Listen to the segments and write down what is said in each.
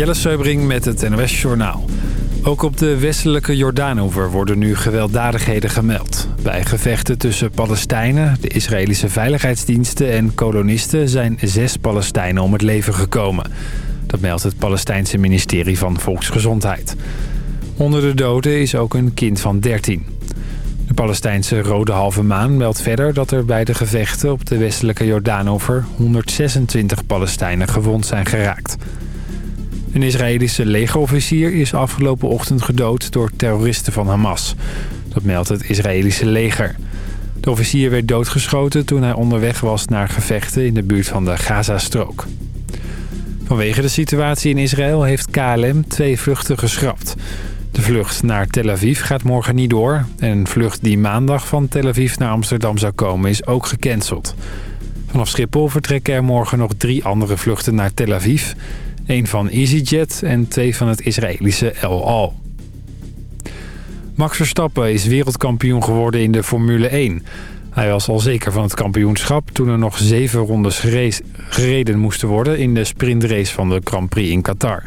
Jelle Seubring met het NOS Journaal. Ook op de westelijke Jordaanoever worden nu gewelddadigheden gemeld. Bij gevechten tussen Palestijnen, de Israëlische veiligheidsdiensten en kolonisten... zijn zes Palestijnen om het leven gekomen. Dat meldt het Palestijnse ministerie van Volksgezondheid. Onder de doden is ook een kind van 13. De Palestijnse Rode Halve Maan meldt verder dat er bij de gevechten op de westelijke Jordaanover 126 Palestijnen gewond zijn geraakt. Een Israëlische legerofficier is afgelopen ochtend gedood door terroristen van Hamas. Dat meldt het Israëlische leger. De officier werd doodgeschoten toen hij onderweg was naar gevechten in de buurt van de Gazastrook. Vanwege de situatie in Israël heeft KLM twee vluchten geschrapt. De vlucht naar Tel Aviv gaat morgen niet door. En een vlucht die maandag van Tel Aviv naar Amsterdam zou komen is ook gecanceld. Vanaf Schiphol vertrekken er morgen nog drie andere vluchten naar Tel Aviv. Eén van EasyJet en twee van het Israëlische El Al. Max Verstappen is wereldkampioen geworden in de Formule 1. Hij was al zeker van het kampioenschap toen er nog zeven rondes gereden moesten worden... in de sprintrace van de Grand Prix in Qatar.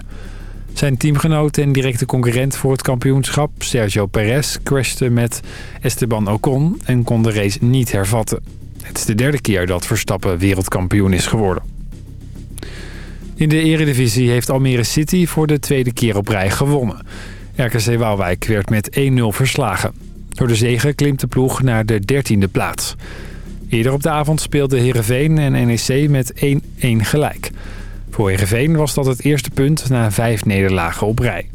Zijn teamgenoot en directe concurrent voor het kampioenschap, Sergio Perez, crashte met Esteban Ocon en kon de race niet hervatten. Het is de derde keer dat Verstappen wereldkampioen is geworden. In de eredivisie heeft Almere City voor de tweede keer op rij gewonnen. RKC Waalwijk werd met 1-0 verslagen. Door de zege klimt de ploeg naar de dertiende plaats. Eerder op de avond speelden Heerenveen en NEC met 1-1 gelijk. Voor Heerenveen was dat het eerste punt na vijf nederlagen op rij.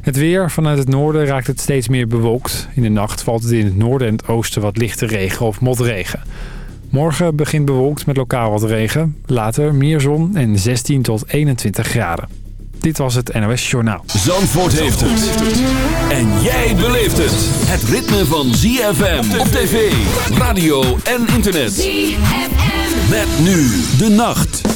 Het weer. Vanuit het noorden raakt het steeds meer bewolkt. In de nacht valt het in het noorden en het oosten wat lichte regen of motregen. Morgen begint bewolkt met lokaal wat regen. Later meer zon en 16 tot 21 graden. Dit was het NOS Journaal. Zandvoort heeft het. En jij beleeft het. Het ritme van ZFM op tv, radio en internet. ZFM. Met nu de nacht.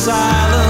silence.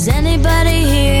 Is anybody here?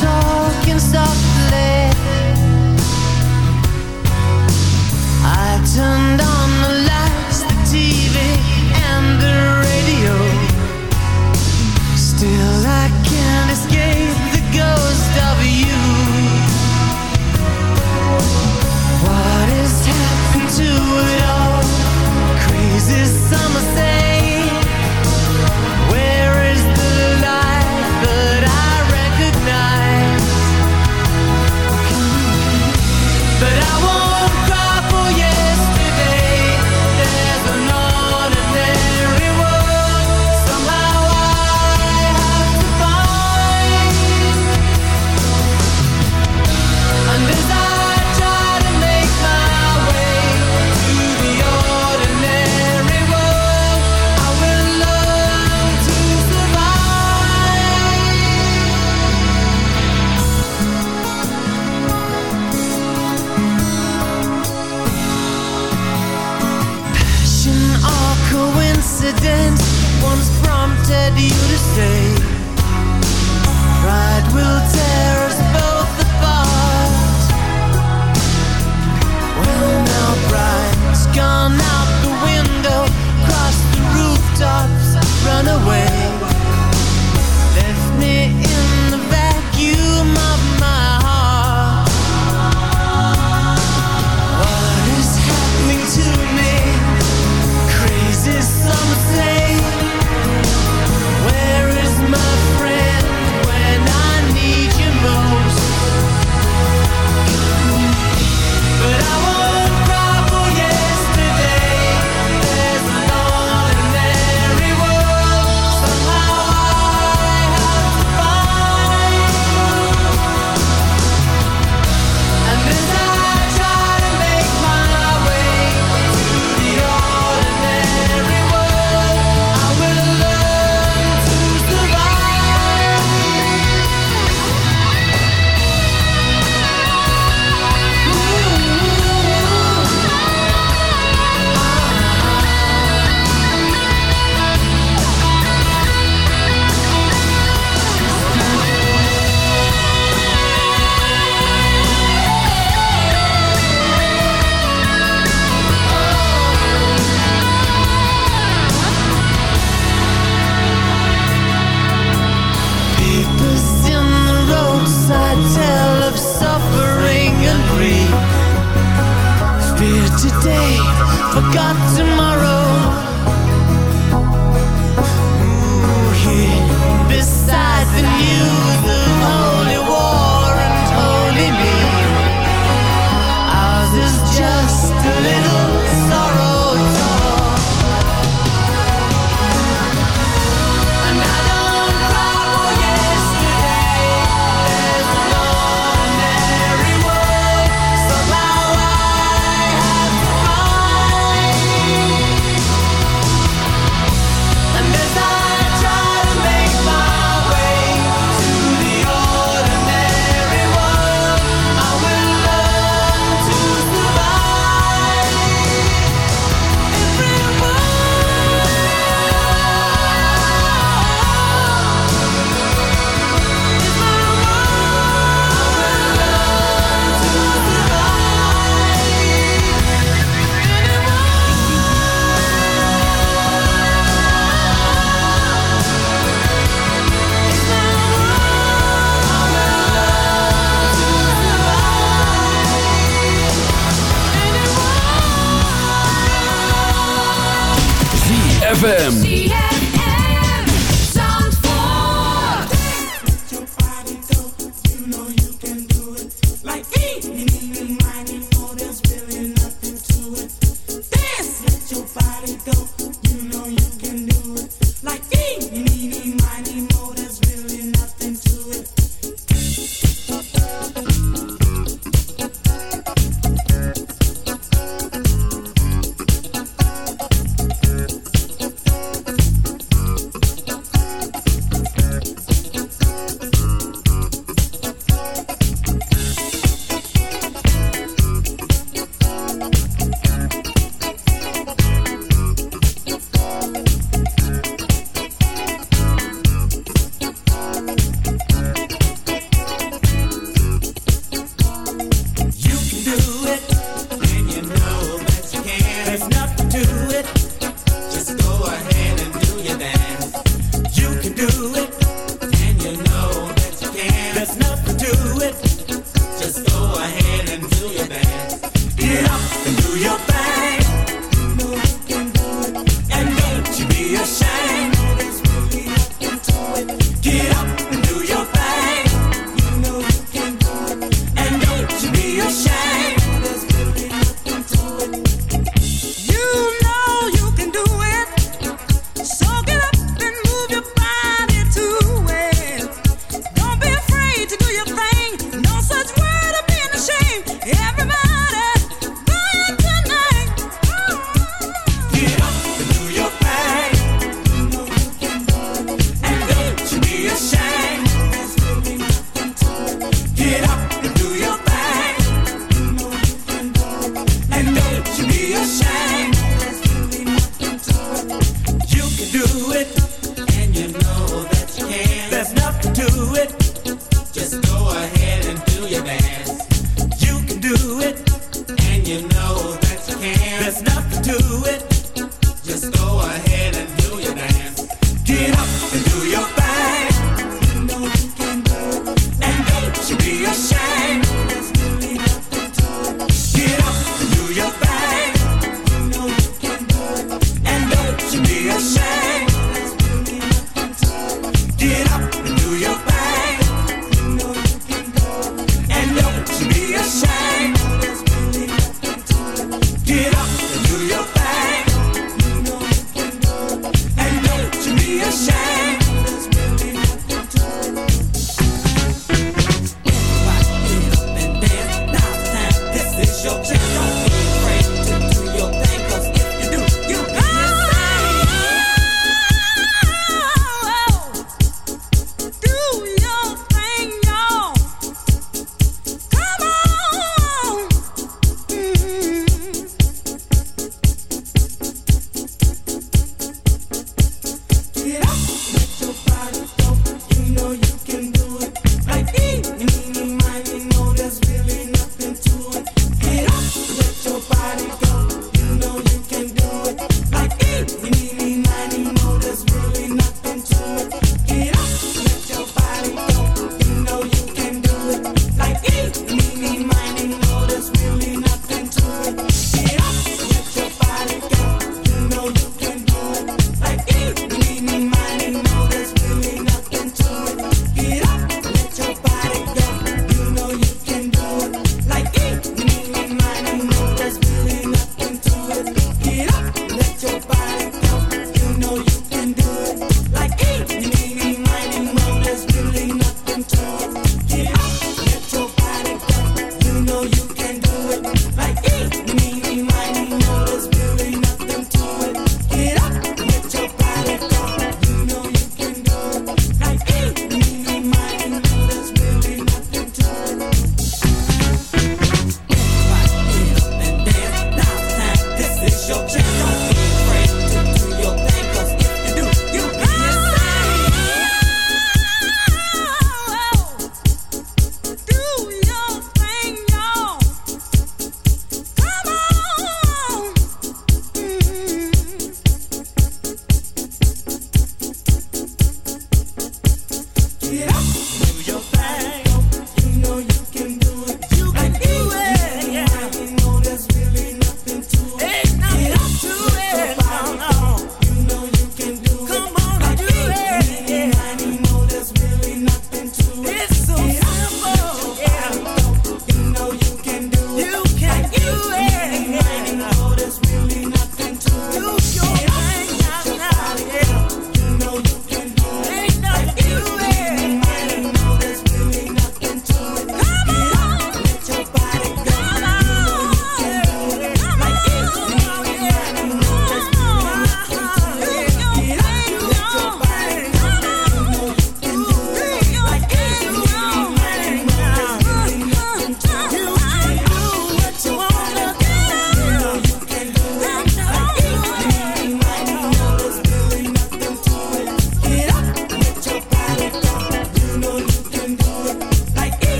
talking softly. I turned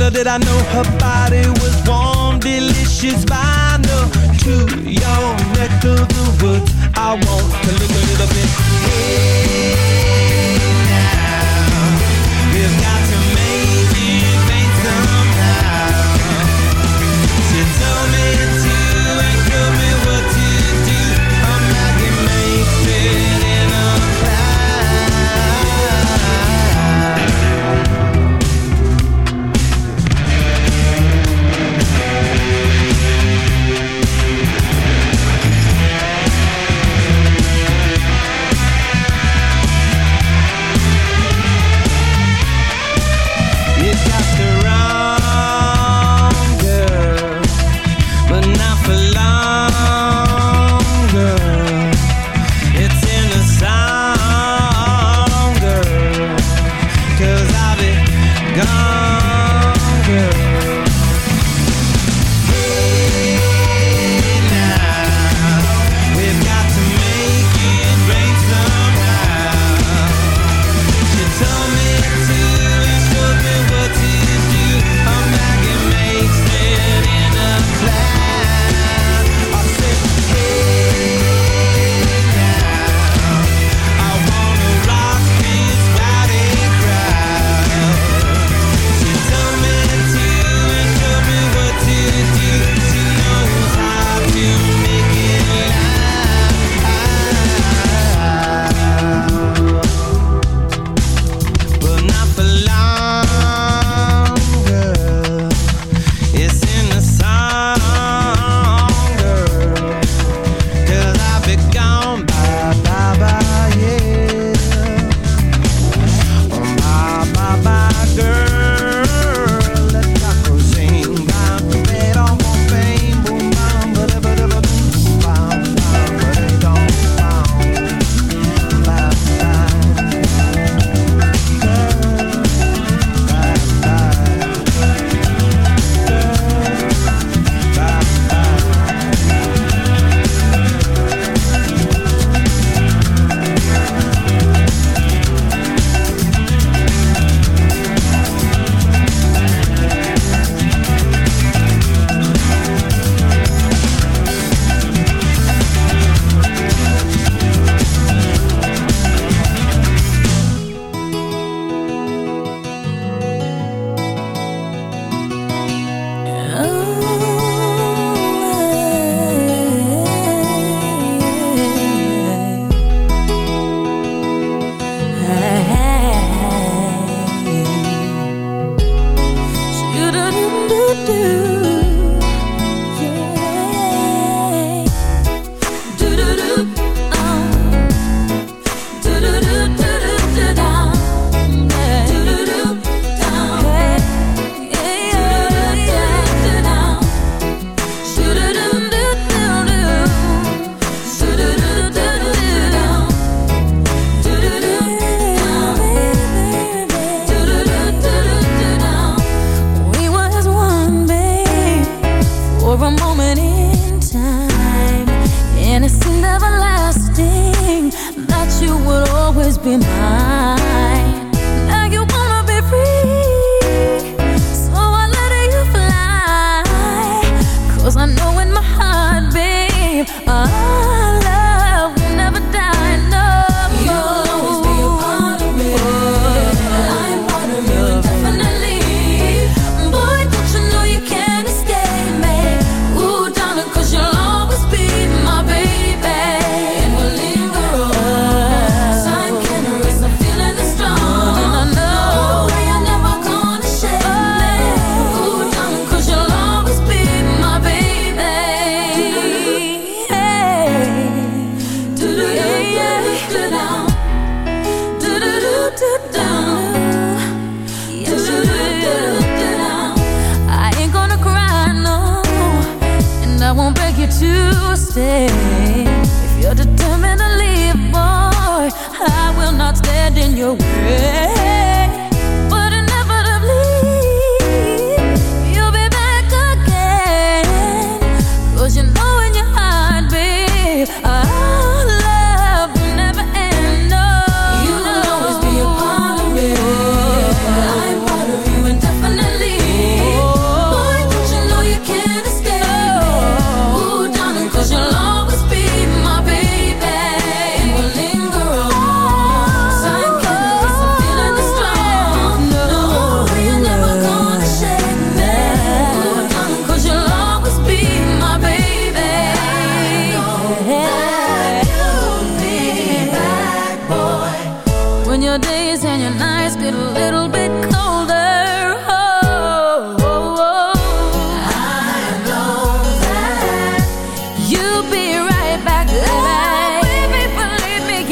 Little did I know her body was warm, delicious by to your neck of the woods. I want to look a little bit. Now, we've got to make it somehow. She told me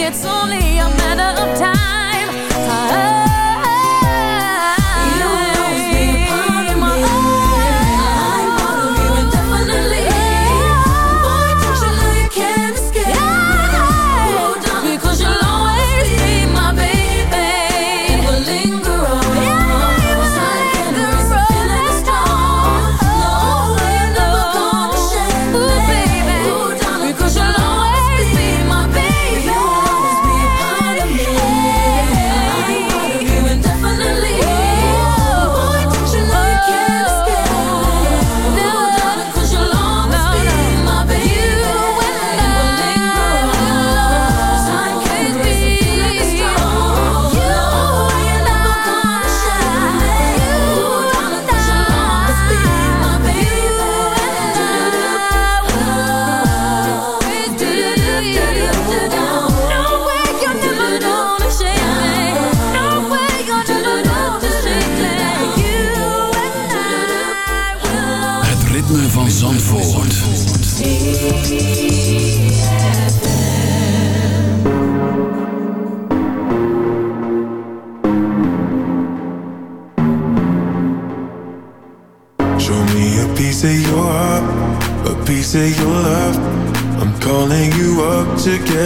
it's only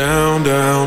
Down, down,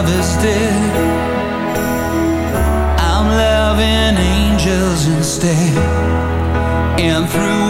harvested I'm loving angels instead. And through